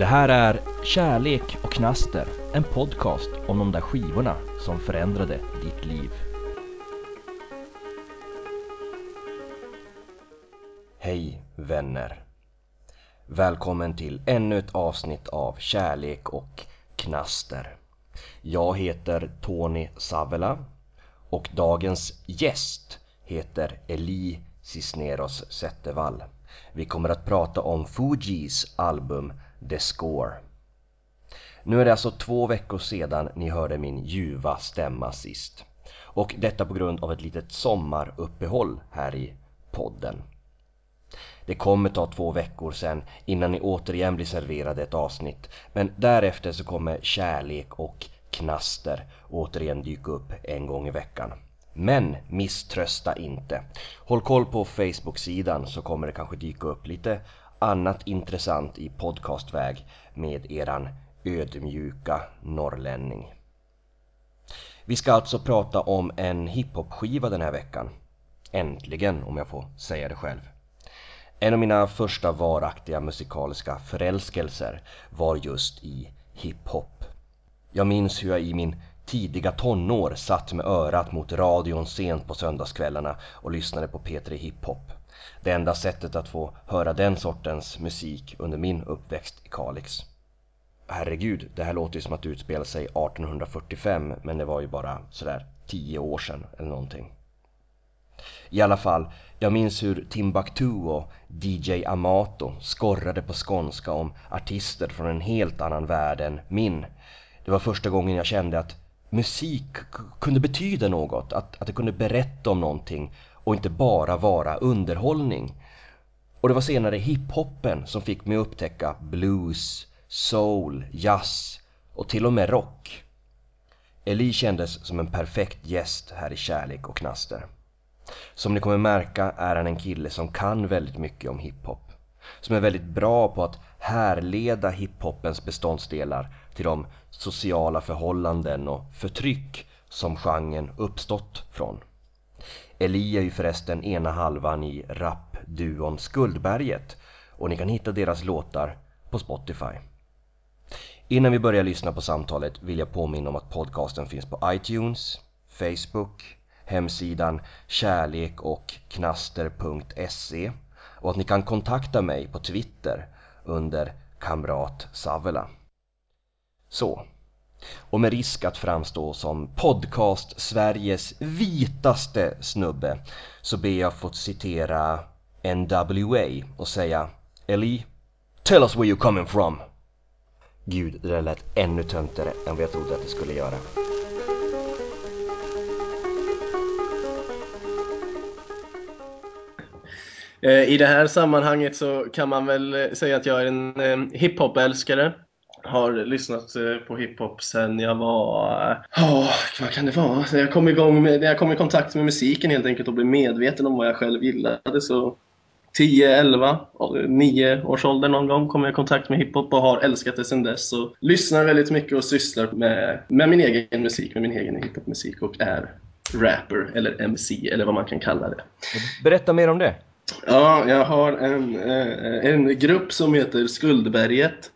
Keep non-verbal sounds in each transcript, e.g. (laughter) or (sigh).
Det här är Kärlek och knaster, en podcast om de där skivorna som förändrade ditt liv. Hej vänner! Välkommen till ännu ett avsnitt av Kärlek och knaster. Jag heter Tony Savela och dagens gäst heter Eli Cisneros Zettervall. Vi kommer att prata om Fugees album The Score. Nu är det alltså två veckor sedan ni hörde min ljuva stämma sist. Och detta på grund av ett litet sommaruppehåll här i podden. Det kommer ta två veckor sen innan ni återigen blir serverade ett avsnitt men därefter så kommer kärlek och knaster återigen dyka upp en gång i veckan. Men misströsta inte. Håll koll på Facebook-sidan så kommer det kanske dyka upp lite annat intressant i podcastväg med eran ödmjuka norrlänning. Vi ska alltså prata om en hiphop-skiva den här veckan. Äntligen om jag får säga det själv. En av mina första varaktiga musikaliska förälskelser var just i hiphop. Jag minns hur jag i min tidiga tonår satt med örat mot radion sent på söndagskvällarna och lyssnade på P3 Hiphop. Det enda sättet att få höra den sortens musik under min uppväxt i Kalix. Herregud, det här låter ju som att det utspelar sig 1845 men det var ju bara sådär 10 år sedan eller någonting. I alla fall, jag minns hur Timbuktu och DJ Amato skorrade på skånska om artister från en helt annan värld än min. Det var första gången jag kände att musik kunde betyda något, att, att det kunde berätta om någonting och inte bara vara underhållning. Och det var senare hiphopen som fick mig att upptäcka blues, soul, jazz och till och med rock. Eli kändes som en perfekt gäst här i Kärlek och Knaster. Som ni kommer märka är han en kille som kan väldigt mycket om hiphop. Som är väldigt bra på att härleda hiphopens beståndsdelar till de sociala förhållanden och förtryck som genren uppstått från. Eli är ju förresten ena halvan i rapduon Skuldberget och ni kan hitta deras låtar på Spotify. Innan vi börjar lyssna på samtalet vill jag påminna om att podcasten finns på iTunes, Facebook, hemsidan kärlek och knaster.se och att ni kan kontakta mig på Twitter under kamrat Savela. Så, och med risk att framstå som podcast-Sveriges vitaste snubbe så ber jag få citera NWA och säga Eli, tell us where you're coming from. Gud, det där lät ännu töntigare än vad jag trodde att det skulle göra. Eh, I det här sammanhanget så kan man väl eh, säga att jag är en eh, hiphop-älskare. Har lyssnat på hiphop sen jag var... Oh, vad kan det vara? När jag, kom igång med, när jag kom i kontakt med musiken helt enkelt och blev medveten om vad jag själv gillade. Så 10, 11, 9 års ålder någon gång kom jag i kontakt med hiphop och har älskat det sedan dess. Så lyssnar väldigt mycket och sysslar med, med min egen musik, med min egen hiphopmusik och är rapper eller MC eller vad man kan kalla det. Berätta mer om det. Ja, jag har en, en grupp som heter Skuldberget.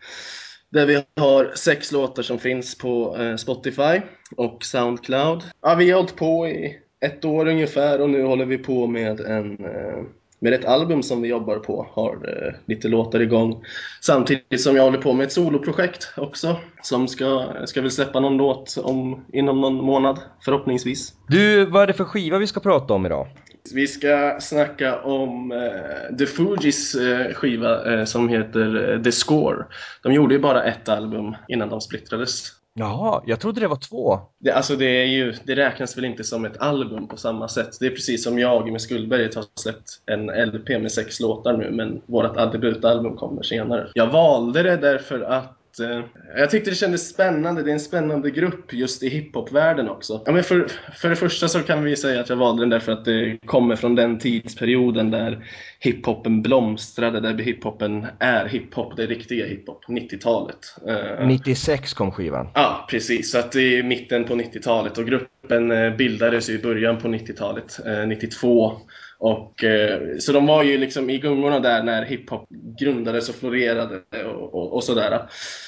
Där vi har sex låtar som finns på eh, Spotify och Soundcloud. Ja, vi har hållit på i ett år ungefär och nu håller vi på med en eh, med ett album som vi jobbar på, har eh, lite låtar igång. Samtidigt som jag håller på med ett soloprojekt också, som ska, ska väl släppa någon låt om, inom någon månad, förhoppningsvis. Du, vad är det för skiva vi ska prata om idag? Vi ska snacka om eh, The Fugees eh, skiva eh, som heter The Score. De gjorde ju bara ett album innan de splittrades. Jaha, jag trodde det var två. Det, alltså det, är ju, det räknas väl inte som ett album på samma sätt. Det är precis som jag med Skuldberget har släppt en LP med sex låtar nu, men vårt debutalbum kommer senare. Jag valde det därför att att eh, jag tyckte det kändes spännande. Det är en spännande grupp just i hiphopvärlden också. Ja, men för, för det första så kan vi säga att jag valde den därför att det kommer från den tidsperioden där hiphopen blomstrade, där hiphopen är hiphop, det riktiga hiphop, 90-talet. Eh, 96 kom skivan. Ja, precis. Så att det är mitten på 90-talet och gruppen eh, bildades i början på 90-talet, eh, 92. Och, eh, så de var ju liksom i gungorna där när hiphop grundades och florerade och, och, och sådär.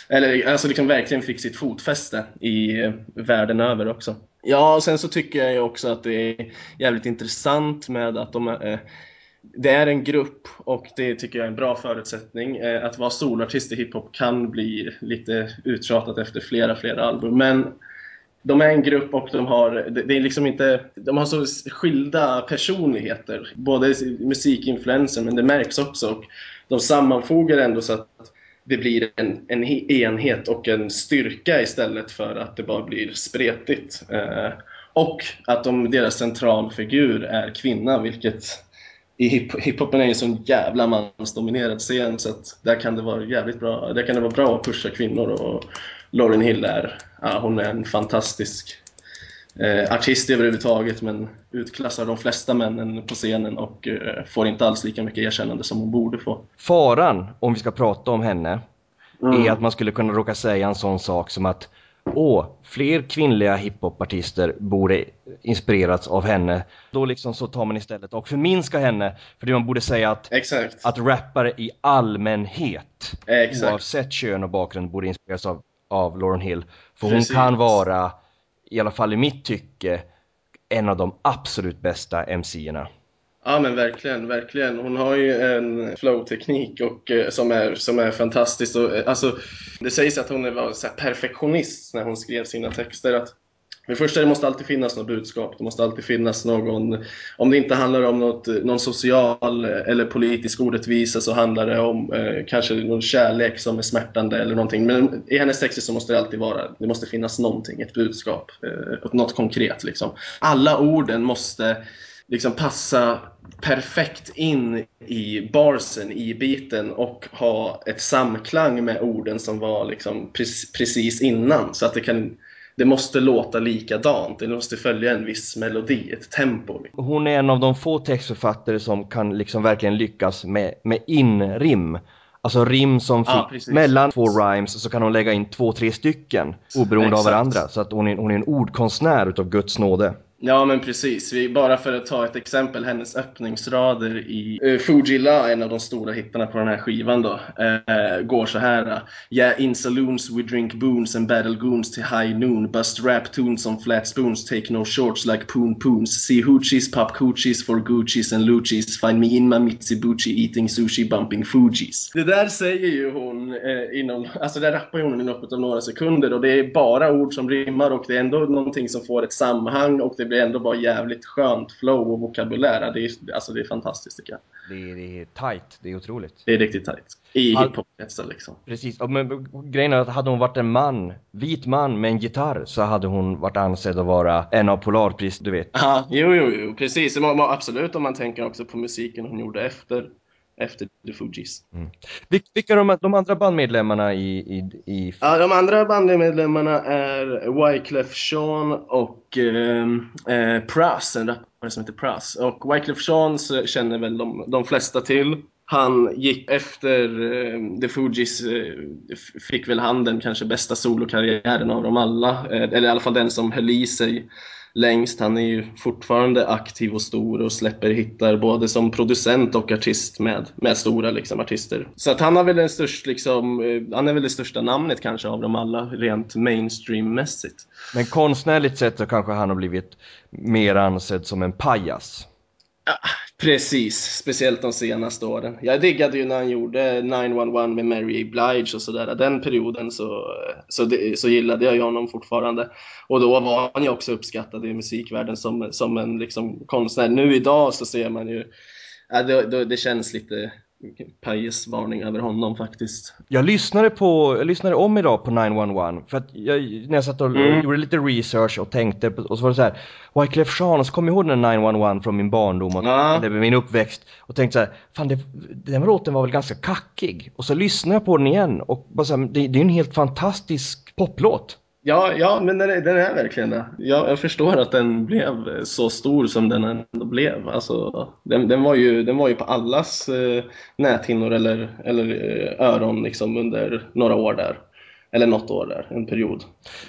Eller alltså liksom verkligen fick sitt fotfäste i eh, världen över också. Ja, och sen så tycker jag ju också att det är jävligt intressant med att de är, det är en grupp och det tycker jag är en bra förutsättning. Att vara solartist i hiphop kan bli lite uttjatat efter flera, flera album. Men de är en grupp och de har, det är liksom inte, de har så skilda personligheter. Både musikinfluenser, men det märks också. Och de sammanfogar ändå så att det blir en, en enhet och en styrka istället för att det bara blir spretigt. Eh, och att de, deras centralfigur är kvinna, vilket i hiphopen är en sån jävla mansdominerad scen så att där kan det vara jävligt bra. Där kan det vara bra att pusha kvinnor och Lauren Hill är, ja, hon är en fantastisk eh, artist överhuvudtaget men utklassar de flesta männen på scenen och eh, får inte alls lika mycket erkännande som hon borde få. Faran, om vi ska prata om henne, mm. är att man skulle kunna råka säga en sån sak som att Åh, fler kvinnliga hiphopartister borde inspirerats av henne. Då liksom så tar man istället och förminskar henne. För det man borde säga att, Exakt. att rappare i allmänhet, Exakt. oavsett kön och bakgrund, borde inspireras av av Lauren Hill. För Precis. hon kan vara, i alla fall i mitt tycke, en av de absolut bästa MC-erna. Ja men verkligen, verkligen. Hon har ju en flow-teknik och, eh, som, är, som är fantastisk. Och, eh, alltså, det sägs att hon var så perfektionist när hon skrev sina texter. Att för det första, det måste alltid finnas något budskap. Det måste alltid finnas någon... Om det inte handlar om något, någon social eller politisk orättvisa så handlar det om eh, kanske någon kärlek som är smärtande eller någonting. Men i hennes texter så måste det alltid vara, det måste finnas någonting, ett budskap, eh, något konkret liksom. Alla orden måste liksom passa perfekt in i barsen, i biten och ha ett samklang med orden som var liksom precis innan. Så att det kan det måste låta likadant, det måste följa en viss melodi, ett tempo. Hon är en av de få textförfattare som kan liksom verkligen lyckas med, med inrim. Alltså rim som ja, mellan två rhymes så kan hon lägga in två, tre stycken oberoende Exakt. av varandra. Så att hon är, hon är en ordkonstnär utav Guds nåde. Ja men precis, vi, bara för att ta ett exempel, hennes öppningsrader i uh, Fujila, en av de stora hittarna på den här skivan då, uh, går så här. Yeah, in saloons we drink boons and battle goons till high noon, bust rap tunes on flat spoons, take no shorts like poon poons, see hoochies, pop coochies for Gucci's and Luchis, find me in my Mitsubishi eating sushi bumping Fujis. Det där säger ju hon uh, inom, alltså där rappar hon i loppet av några sekunder och det är bara ord som rimmar och det är ändå någonting som får ett sammanhang och det blir ändå bara jävligt skönt flow och vokabulär. Det är, alltså det är fantastiskt tycker jag. Det är, det är tight, det är otroligt. Det är riktigt tight. I All... hiphop-kretsar liksom. Precis, men grejen är att hade hon varit en man, vit man med en gitarr så hade hon varit ansedd att vara en av Polarpris, du vet. Ja, jo, jo, jo, precis. Absolut om man tänker också på musiken hon gjorde efter efter The Fugees. Mm. Vilka är de, de andra bandmedlemmarna i, i, i... Ja, de andra bandmedlemmarna är Wyclef Sean och ehm, eh, Pras, en rappare som heter Pras. Och Wyclef Sean känner väl de, de flesta till. Han gick efter eh, The Fugees, eh, fick väl han den kanske bästa solokarriären av dem alla. Eh, eller i alla fall den som höll i sig längst. Han är ju fortfarande aktiv och stor och släpper hittar både som producent och artist med, med stora liksom, artister. Så att han, har väl den störst, liksom, eh, han är väl det största namnet kanske av dem alla rent mainstream-mässigt. Men konstnärligt sett så kanske han har blivit mer ansedd som en pajas. Ja, precis, speciellt de senaste åren. Jag diggade ju när han gjorde 911 med Mary Blige och sådär. Den perioden så, så, det, så gillade jag ju honom fortfarande. Och då var han ju också uppskattad i musikvärlden som, som en liksom konstnär. Nu idag så ser man ju, ja, det, det, det känns lite pajesvarning över honom faktiskt. Jag lyssnade på, jag lyssnade om idag på 911 för att jag, när jag satt och mm. gjorde lite research och tänkte och så var det så här Wyclef Jean och så kom jag ihåg den 911 från min barndom och ja. eller min uppväxt och tänkte så här, fan det, den låten var väl ganska kackig och så lyssnade jag på den igen och bara så här, det, det är en helt fantastisk poplåt. Ja, ja men den är, den är verkligen det. Jag, jag, förstår att den blev så stor som den ändå blev. Alltså, den, den, var, ju, den var ju på allas eh, näthinnor eller, eller eh, öron liksom, under några år där. Eller något år där, en period.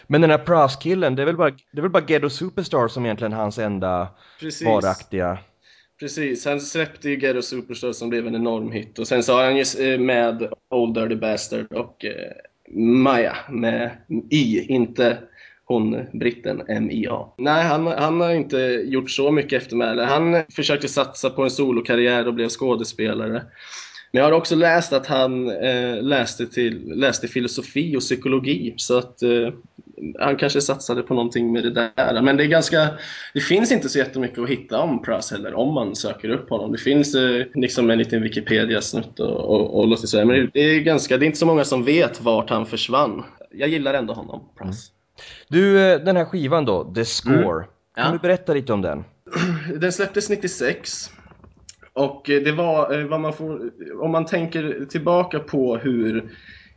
Men den här Pras-killen, det är väl bara, det är väl bara Ghetto Superstar som egentligen hans enda Precis. varaktiga... Precis, han släppte ju Ghetto Superstar som blev en enorm hit och sen så har han ju eh, med Old Dirty Bastard och eh, Maja med Y, inte hon britten MIA. Nej, han, han har inte gjort så mycket eftermäle. Han försökte satsa på en solokarriär och blev skådespelare. Men jag har också läst att han eh, läste, till, läste filosofi och psykologi så att eh, han kanske satsade på någonting med det där. Men det är ganska, det finns inte så jättemycket att hitta om Pras heller om man söker upp honom. Det finns eh, liksom en liten Wikipedia-snutt och, och, och låter sådär. Men det är, ganska, det är inte så många som vet vart han försvann. Jag gillar ändå honom, Pras. Mm. Du, eh, den här skivan då, The Score. Mm. Kan ja. du berätta lite om den? Den släpptes 96. Och eh, det var eh, vad man får, om man tänker tillbaka på hur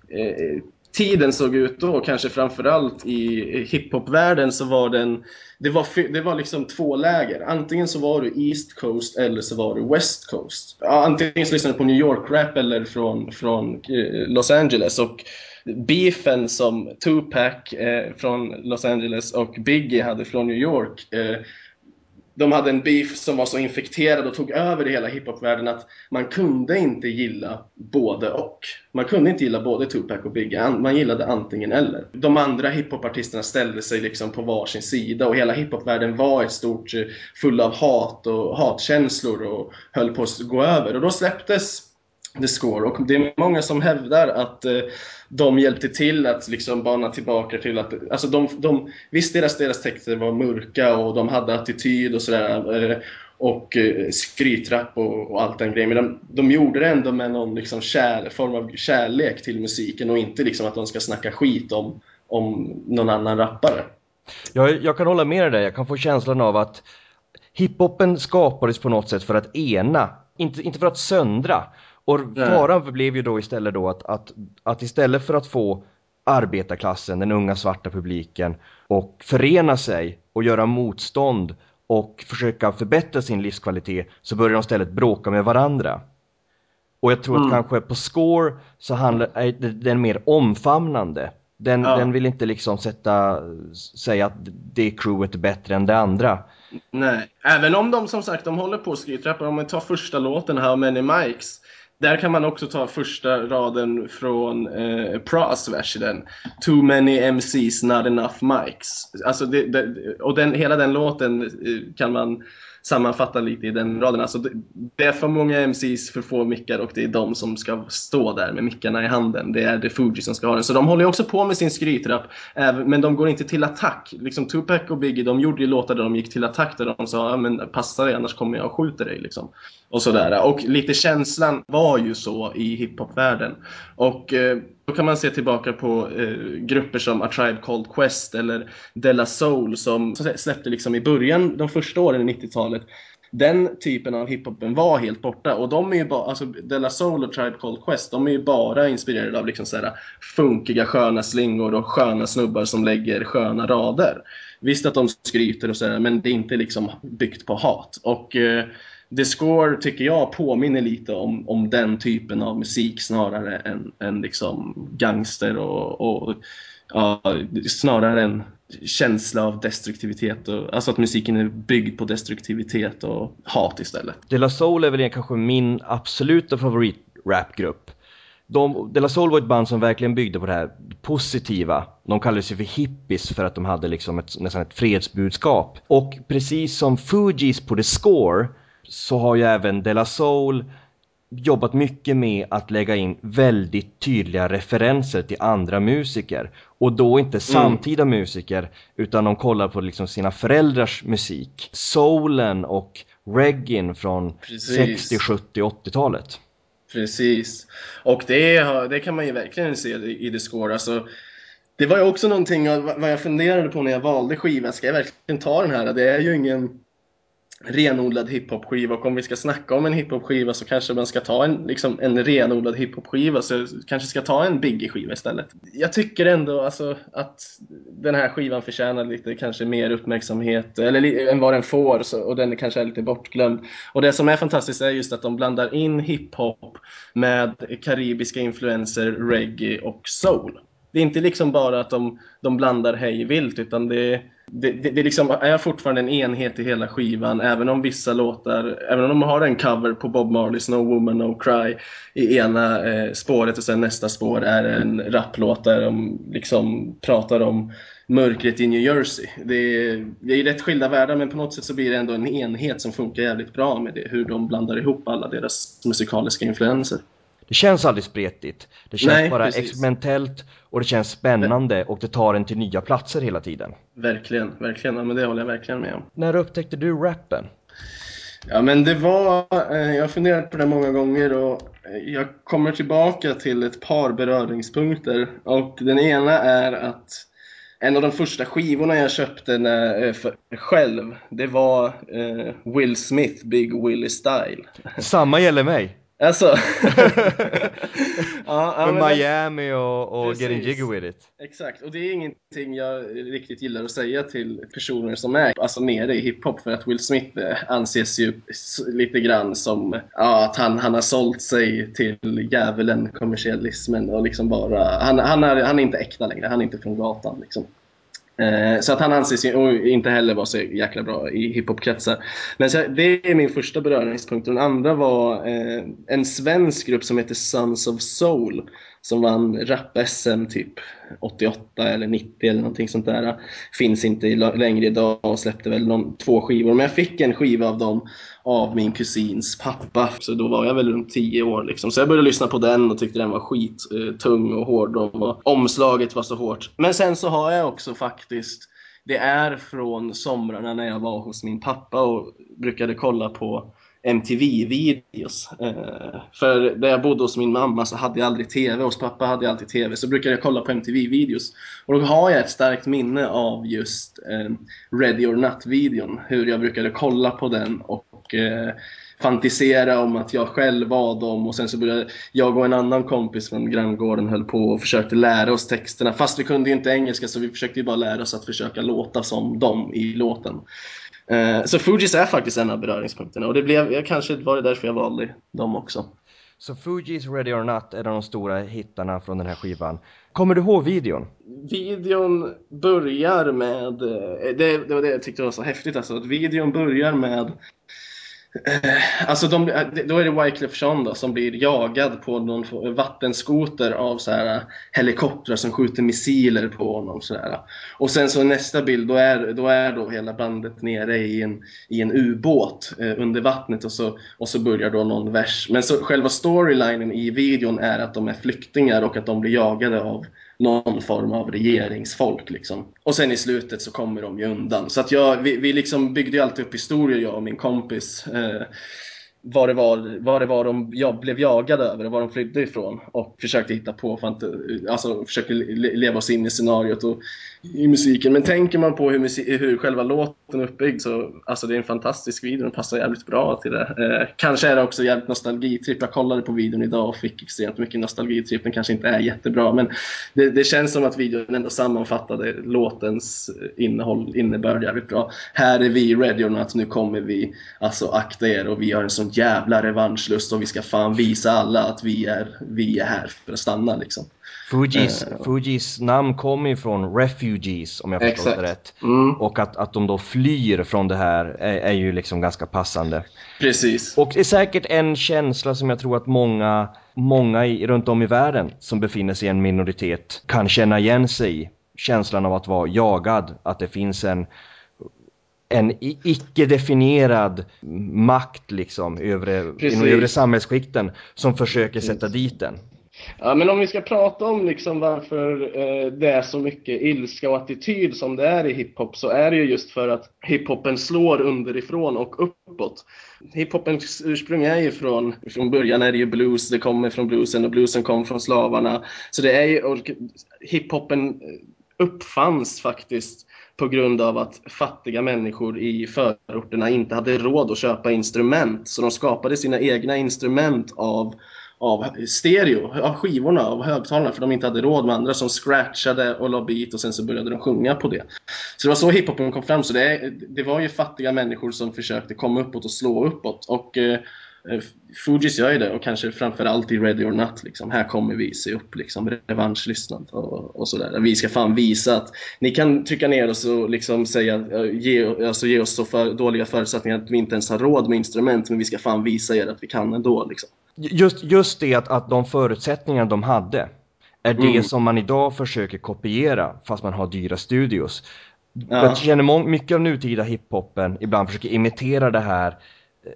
eh, tiden såg ut då, kanske framförallt i hiphopvärlden så var den det var, det var liksom två läger. Antingen så var du East Coast eller så var du West Coast. Ja, antingen så lyssnade du på New York-rap eller från, från eh, Los Angeles. Och beefen som Tupac eh, från Los Angeles och Biggie hade från New York eh, de hade en beef som var så infekterad och tog över i hela hiphopvärlden att man kunde inte gilla både och. Man kunde inte gilla både Tupac och Biggie, man gillade antingen eller. De andra hiphopartisterna ställde sig liksom på varsin sida och hela hiphopvärlden var ett stort eh, full av hat och hatkänslor och höll på att gå över. Och då släpptes The Score. Och det är många som hävdar att eh, de hjälpte till att liksom bana tillbaka till att, alltså de, de, visst deras, deras texter var mörka och de hade attityd och sådär eh, och eh, skrytrapp och, och allt den grejen. Men de, de gjorde det ändå med någon liksom kär, form av kärlek till musiken och inte liksom att de ska snacka skit om, om någon annan rappare. Jag, jag kan hålla med dig, jag kan få känslan av att hiphopen skapades på något sätt för att ena, inte, inte för att söndra och faran blev ju då istället då att, att, att istället för att få arbetarklassen, den unga svarta publiken och förena sig och göra motstånd och försöka förbättra sin livskvalitet så börjar de istället bråka med varandra. Och jag tror mm. att kanske på score så handlar är den mer omfamnande. Den, ja. den vill inte liksom sätta, säga att det crewet är bättre än det andra. Nej, även om de som sagt de håller på och skrytrappar. Om man tar första låten här, Many Mikes där kan man också ta första raden från eh, Pras vers i den. Too many MCs, not enough mics. Alltså det, det, och den, hela den låten eh, kan man sammanfatta lite i den raden. Alltså det, är för många MCs, för få mickar och det är de som ska stå där med mickarna i handen. Det är The Fuji som ska ha den. Så de håller också på med sin skrytrapp, men de går inte till attack. Liksom Tupac och Biggie, de gjorde ju låtar där de gick till attack där de sa men passa dig annars kommer jag och skjuter dig. Liksom. Och sådär. Och lite känslan var ju så i hiphopvärlden. Och eh, då kan man se tillbaka på eh, grupper som A Tribe Called Quest eller Della Soul som släppte liksom i början, de första åren i 90-talet. Den typen av hiphopen var helt borta och de är ju bara, alltså Della Soul och Tribe Called Quest, de är ju bara inspirerade av liksom sådär funkiga sköna slingor och sköna snubbar som lägger sköna rader. Visst att de skryter och sådär, men det är inte liksom byggt på hat. Och eh, The Score tycker jag påminner lite om, om den typen av musik snarare än, än liksom gangster och, och ja, snarare en känsla av destruktivitet. Och, alltså att musiken är byggd på destruktivitet och hat istället. De La Soul är väl kanske min absoluta favoritrapgrupp. De, De La Soul var ett band som verkligen byggde på det här positiva. De kallade sig för hippies för att de hade liksom ett, nästan ett fredsbudskap. Och precis som Fugees på The Score så har ju även De La Soul jobbat mycket med att lägga in väldigt tydliga referenser till andra musiker. Och då inte mm. samtida mm. musiker, utan de kollar på liksom sina föräldrars musik. Soulen och reggaen från Precis. 60, 70, 80-talet. Precis. Och det, det kan man ju verkligen se i The Score. Alltså, det var ju också någonting vad jag funderade på när jag valde skiva. Ska jag verkligen ta den här? Det är ju ingen renodlad hiphop-skiva och om vi ska snacka om en hiphop-skiva så kanske man ska ta en, liksom, en renodlad hiphop-skiva så kanske ska ta en Biggie-skiva istället. Jag tycker ändå alltså, att den här skivan förtjänar lite kanske mer uppmärksamhet eller, än vad den får så, och den kanske är lite bortglömd. Och det som är fantastiskt är just att de blandar in hiphop med karibiska influenser, reggae och soul. Det är inte liksom bara att de, de blandar hej vilt utan det, det, det, det liksom är fortfarande en enhet i hela skivan även om vissa låtar, även om de har en cover på Bob Marleys No Woman No Cry i ena eh, spåret och sen nästa spår är en raplåt där de liksom pratar om mörkret i New Jersey. Det är, det är rätt skilda världar men på något sätt så blir det ändå en enhet som funkar jävligt bra med det, hur de blandar ihop alla deras musikaliska influenser. Det känns aldrig spretigt. Det känns Nej, bara precis. experimentellt och det känns spännande och det tar en till nya platser hela tiden. Verkligen, verkligen. Ja, men det håller jag verkligen med om. När upptäckte du rappen? Ja men det var, eh, jag har funderat på det många gånger och eh, jag kommer tillbaka till ett par beröringspunkter och den ena är att en av de första skivorna jag köpte när, eh, för, själv, det var eh, Will Smith, Big Willie Style. Samma gäller mig. Alltså. (laughs) ja, ja, men Miami och, och Getting Jiggy With It. Exakt, och det är ingenting jag riktigt gillar att säga till personer som är alltså, nere i hiphop för att Will Smith eh, anses ju lite grann som ja, att han, han har sålt sig till djävulen, kommersialismen och liksom bara, han, han, är, han är inte äkta längre, han är inte från gatan liksom. Eh, så att han anses inte heller vara så jäkla bra i hiphopkretsar. Men så, det är min första beröringspunkt. Den andra var eh, en svensk grupp som heter Sons of Soul som vann rap-SM typ 88 eller 90 eller någonting sånt där. Finns inte längre idag och släppte väl någon, två skivor. Men jag fick en skiva av dem av min kusins pappa. Så då var jag väl runt 10 år liksom. Så jag började lyssna på den och tyckte den var skittung och hård och omslaget var så hårt. Men sen så har jag också faktiskt det är från somrarna när jag var hos min pappa och brukade kolla på MTV-videos. Eh, för där jag bodde hos min mamma så hade jag aldrig TV, hos pappa hade jag alltid TV. Så brukade jag kolla på MTV-videos. Och då har jag ett starkt minne av just eh, Ready or Not-videon. Hur jag brukade kolla på den och eh, fantisera om att jag själv var dem och sen så började jag och en annan kompis från granngården höll på och försökte lära oss texterna fast vi kunde ju inte engelska så vi försökte ju bara lära oss att försöka låta som dem i låten. Eh, så Fugees är faktiskt en av beröringspunkterna och det blev, kanske var det därför jag valde dem också. Så Fugees Ready or Not är de stora hittarna från den här skivan. Kommer du ihåg videon? Videon börjar med, eh, det, det var det jag tyckte var så häftigt alltså, att videon börjar med Eh, alltså de, eh, då är det Wyclef Jean då, som blir jagad på någon vattenskoter av så här, eh, helikoptrar som skjuter missiler på honom. Så här. Och sen så nästa bild, då är, då är då hela bandet nere i en, i en ubåt eh, under vattnet och så, och så börjar då någon vers. Men så själva storylinen i videon är att de är flyktingar och att de blir jagade av någon form av regeringsfolk. Liksom. Och sen i slutet så kommer de ju undan. Så att jag, vi, vi liksom byggde ju alltid upp historier, jag och min kompis. Eh, vad det var, vad det var de jag blev jagade över och var de flydde ifrån. Och försökte hitta på, för alltså försökte leva oss in i scenariot. Och i musiken. Men tänker man på hur, hur själva låten är uppbyggd så alltså det är en fantastisk video. Den passar jävligt bra till det. Eh, kanske är det också jävligt nostalgitripp. Jag kollade på videon idag och fick extremt mycket nostalgitripp. Den kanske inte är jättebra men det, det känns som att videon ändå sammanfattade låtens innehåll, innebörd jävligt bra. Här är vi ready or not, nu kommer vi. Alltså akta er och vi har en sån jävla revanschlust och vi ska fan visa alla att vi är, vi är här för att stanna liksom. Fugees, uh, Fugees namn kommer ju från refugees om jag förstått det rätt. Mm. Och att, att de då flyr från det här är, är, ju liksom ganska passande. Precis. Och det är säkert en känsla som jag tror att många, många i, runt om i världen som befinner sig i en minoritet kan känna igen sig i. Känslan av att vara jagad, att det finns en en icke-definierad makt liksom övre, inom övre samhällsskikten som försöker sätta dit den. Ja, men om vi ska prata om liksom varför eh, det är så mycket ilska och attityd som det är i hiphop så är det ju just för att hiphopen slår underifrån och uppåt. Hiphopens ursprung är ju från, från början är det ju blues, det kommer från bluesen och bluesen kom från slavarna. Så det är ju, hiphopen eh, uppfanns faktiskt på grund av att fattiga människor i förorterna inte hade råd att köpa instrument. Så de skapade sina egna instrument av av stereo, av skivorna, av högtalarna för de inte hade råd med andra som scratchade och la beat och sen så började de sjunga på det. Så det var så hiphopen kom fram. Så det, det var ju fattiga människor som försökte komma uppåt och slå uppåt. Och eh, Fugees gör ju det och kanske framförallt i Ready or Not. Liksom. Här kommer vi se upp liksom, revanschlyssnad och, och sådär. Vi ska fan visa att ni kan trycka ner oss och liksom säga, ge, alltså, ge oss så för, dåliga förutsättningar att vi inte ens har råd med instrument men vi ska fan visa er att vi kan ändå. Liksom. Just, just det att, att de förutsättningar de hade är det mm. som man idag försöker kopiera fast man har dyra studios. Ja. Jag känner mycket av nutida hiphopen ibland försöker imitera det här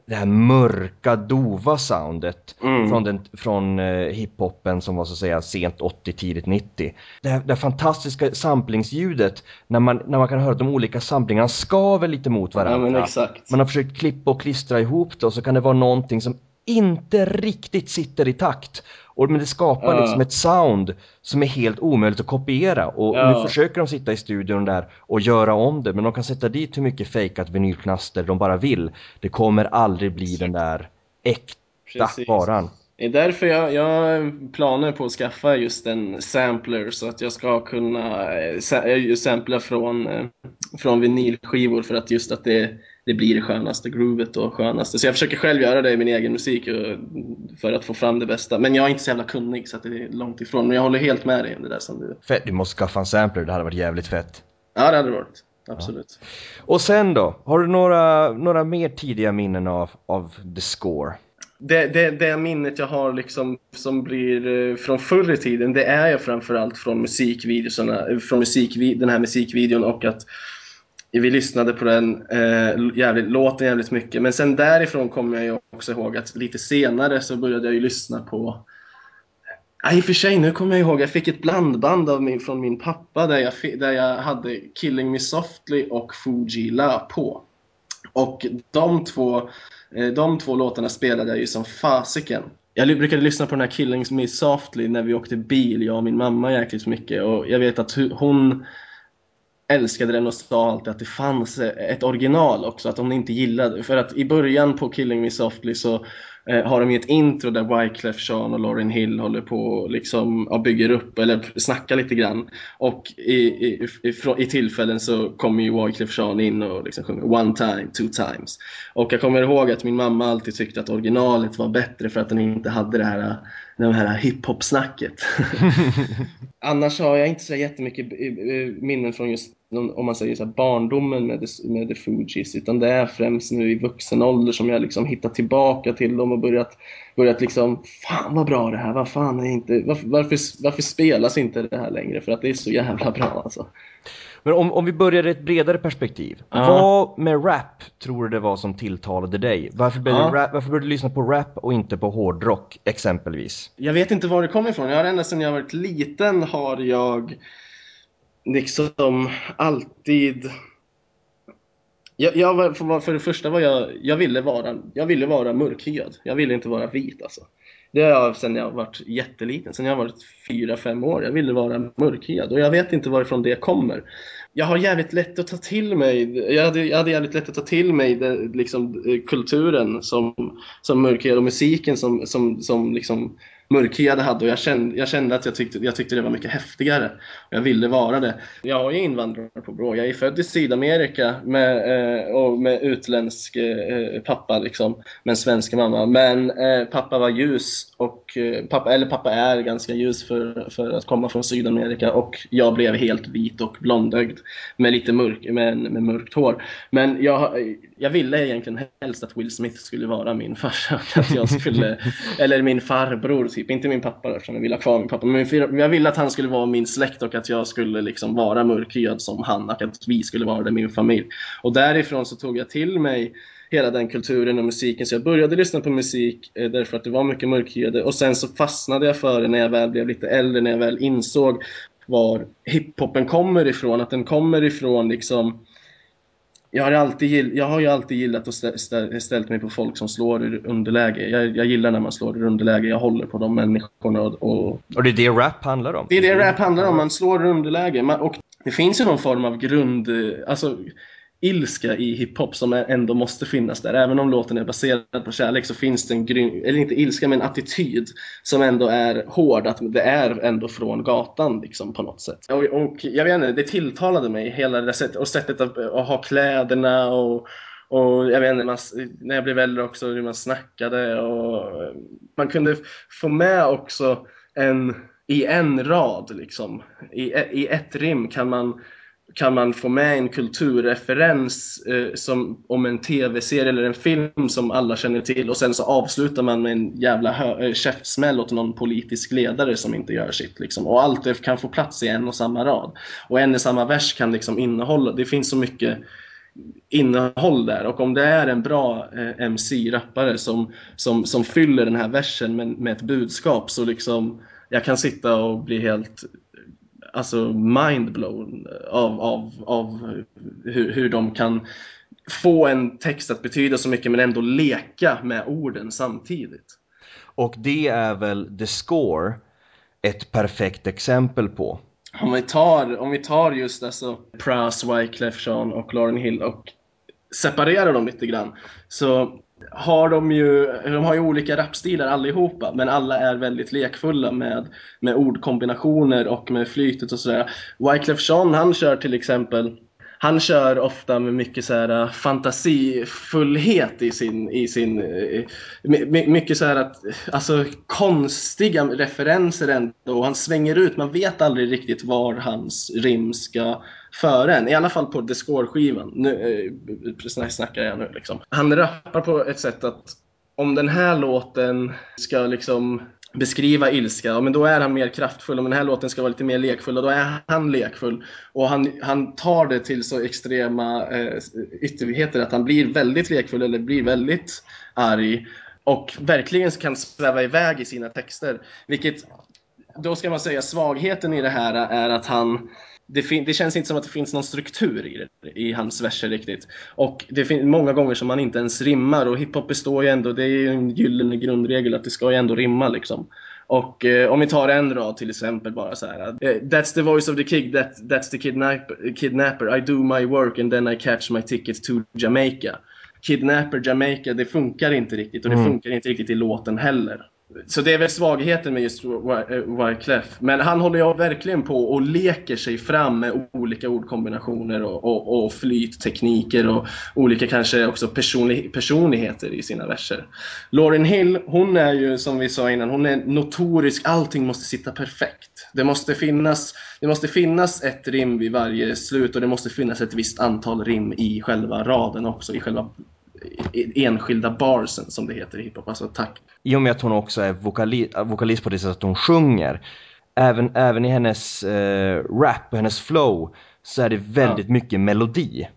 det här mörka, dova soundet mm. från, den, från uh, hiphopen som var så att säga sent 80, tidigt 90. Det här, det här fantastiska samplingsljudet när man, när man kan höra de olika samplingarna skaver lite mot varandra. Ja, man har försökt klippa och klistra ihop det och så kan det vara någonting som inte riktigt sitter i takt. Och, men det skapar uh. liksom ett sound som är helt omöjligt att kopiera. Och uh. nu försöker de sitta i studion där och göra om det. Men de kan sätta dit hur mycket fejkat vinylknaster de bara vill. Det kommer aldrig bli den där äkta Precis. varan. Det är därför jag, jag har planer på att skaffa just en sampler så att jag ska kunna äh, sampla från, äh, från vinylskivor för att just att det det blir det skönaste groovet och skönaste. Så jag försöker själv göra det i min egen musik för att få fram det bästa. Men jag är inte så jävla kunnig så det är långt ifrån. Men jag håller helt med dig om det där som du... Fett, du måste skaffa en sampler, det hade varit jävligt fett. Ja, det hade det varit. Absolut. Ja. Och sen då? Har du några, några mer tidiga minnen av, av The Score? Det, det, det minnet jag har liksom som blir eh, från förr i tiden, det är ju framförallt från musikvideorna, från musikvi den här musikvideon och att vi lyssnade på den eh, jävligt, låten jävligt mycket. Men sen därifrån kommer jag ju också ihåg att lite senare så började jag ju lyssna på Ja, I och för sig, nu kommer jag ihåg, jag fick ett blandband av min, från min pappa där jag, där jag hade Killing Me Softly och Fuji La på. Och de två, eh, de två låtarna spelade jag ju som fasiken. Jag brukade lyssna på den här Killing Me Softly när vi åkte bil, jag och min mamma jäkligt mycket. Och jag vet att hon älskade den och sa alltid att det fanns ett original också, att hon inte gillade För att i början på Killing Me Softly så eh, har de ju ett intro där Wyclef Jean och Lauryn Hill håller på och liksom, ja, bygger upp eller snackar lite grann. Och i, i, i, i tillfällen så kommer ju Wyclef Jean in och liksom sjunger one time, two times. Och jag kommer ihåg att min mamma alltid tyckte att originalet var bättre för att den inte hade det här det här hiphop-snacket. (laughs) Annars har jag inte så jättemycket eh, eh, minnen från just om man säger så här, barndomen med the, med the Fugees utan det är främst nu i vuxen ålder som jag liksom hittat tillbaka till dem och börjat, börjat liksom Fan vad bra det här, vad fan är inte, varför, varför, varför spelas inte det här längre? För att det är så jävla bra alltså. Men om, om vi börjar i ett bredare perspektiv. Ja. Vad med rap tror du det var som tilltalade dig? Varför började, ja. rap, varför började du lyssna på rap och inte på hårdrock exempelvis? Jag vet inte var det kommer ifrån. Jag har ända sedan jag varit liten har jag liksom alltid... Jag, jag var, för det första var jag, jag ville vara, jag ville vara mörkhyad. Jag ville inte vara vit alltså. Det har jag sedan jag varit jätteliten, sedan jag varit fyra fem år. Jag ville vara mörkhyad och jag vet inte varifrån det kommer. Jag har jävligt lätt att ta till mig, jag hade, jag hade jävligt lätt att ta till mig det, liksom, eh, kulturen som, som mörkhyad och musiken som, som, som liksom mörkhyade hade och jag kände, jag kände att jag tyckte, jag tyckte det var mycket häftigare. Och jag ville vara det. Jag har ju invandrat på Brå. Jag är född i Sydamerika med, eh, och med utländsk eh, pappa liksom, med en svensk mamma. Men eh, pappa var ljus och eh, pappa, eller pappa är ganska ljus för, för att komma från Sydamerika och jag blev helt vit och blondögd med lite mörk, med, med mörkt hår. Men jag, jag ville egentligen helst att Will Smith skulle vara min farsa. Att jag skulle, (laughs) eller min farbror princip. inte min pappa eftersom jag ville ha kvar min pappa. Men jag ville att han skulle vara min släkt och att jag skulle liksom vara mörkhyad som han och att vi skulle vara det, min familj. Och därifrån så tog jag till mig hela den kulturen och musiken. Så jag började lyssna på musik eh, därför att det var mycket mörkhyade och sen så fastnade jag för det när jag väl blev lite äldre, när jag väl insåg var hiphopen kommer ifrån. Att den kommer ifrån liksom jag har, alltid, jag har ju alltid gillat att stä, ställt mig på folk som slår ur underläge. Jag, jag gillar när man slår ur underläge. Jag håller på de människorna. Och, och, och det är det rap handlar om? Det är det rap handlar om. Man slår ur underläge. Man, och det finns ju någon form av grund... Alltså, ilska i hiphop som ändå måste finnas där. Även om låten är baserad på kärlek så finns det en grym, eller inte ilska men attityd som ändå är hård. Att det är ändå från gatan liksom på något sätt. Och, och jag vet inte, det tilltalade mig hela det sättet och sättet att, att ha kläderna och och jag vet inte, man, när jag blev äldre också hur man snackade och eh, man kunde få med också en i en rad liksom. I, e- I ett rim kan man kan man få med en kulturreferens eh, som, om en tv-serie eller en film som alla känner till och sen så avslutar man med en jävla hö- eh, käftsmäll åt någon politisk ledare som inte gör sitt. Liksom. Och allt det kan få plats i en och samma rad. Och en och samma vers kan liksom innehålla, det finns så mycket innehåll där och om det är en bra eh, MC-rappare som, som, som fyller den här versen med, med ett budskap så liksom jag kan sitta och bli helt alltså mindblown av, av, av hur, hur de kan få en text att betyda så mycket men ändå leka med orden samtidigt. Och det är väl The Score ett perfekt exempel på. Om vi tar, om vi tar just alltså Pras, Wyclef Jean och Lauren Hill och separerar dem lite grann så har de ju, de har ju olika rapstilar allihopa, men alla är väldigt lekfulla med, med ordkombinationer och med flytet och sådär. Wyclef Jean, han kör till exempel han kör ofta med mycket så här äh, fantasifullhet i sin, i sin äh, mycket så här att, alltså konstiga referenser ändå. Han svänger ut, man vet aldrig riktigt var hans rim ska föra en. I alla fall på The Score-skivan. Nu äh, snackar jag nu liksom. Han rappar på ett sätt att om den här låten ska liksom beskriva ilska, ja, men då är han mer kraftfull. Om den här låten ska vara lite mer lekfull, och då är han lekfull. Och han, han tar det till så extrema eh, ytterligheter att han blir väldigt lekfull eller blir väldigt arg. Och verkligen kan sväva iväg i sina texter. Vilket, då ska man säga, svagheten i det här är att han det, det, känns inte som att det finns någon struktur i, det, i hans verser riktigt. Och det finns många gånger som man inte ens rimmar och hiphop består ju ändå, det är ju en gyllene grundregel att det ska ju ändå rimma liksom. Och eh, om vi tar en rad till exempel bara så här. Eh, that's the voice of the kid, that, that's the kidnapper, kidnapper, I do my work and then I catch my ticket to Jamaica. Kidnapper, Jamaica, det funkar inte riktigt och det mm. funkar inte riktigt i låten heller. Så det är väl svagheten med just eh, Wyclef. Men han håller ju verkligen på och leker sig fram med olika ordkombinationer och, och, och flyttekniker och olika kanske också personlig, personligheter i sina verser. Lauren Hill, hon är ju som vi sa innan, hon är notorisk. Allting måste sitta perfekt. Det måste finnas, det måste finnas ett rim vid varje slut och det måste finnas ett visst antal rim i själva raden också, i själva enskilda barsen som det heter i hiphop. Alltså tack. I och med att hon också är vokali vokalist på det sättet att hon sjunger. Även, även i hennes eh, rap, hennes flow, så är det väldigt ja. mycket melodi.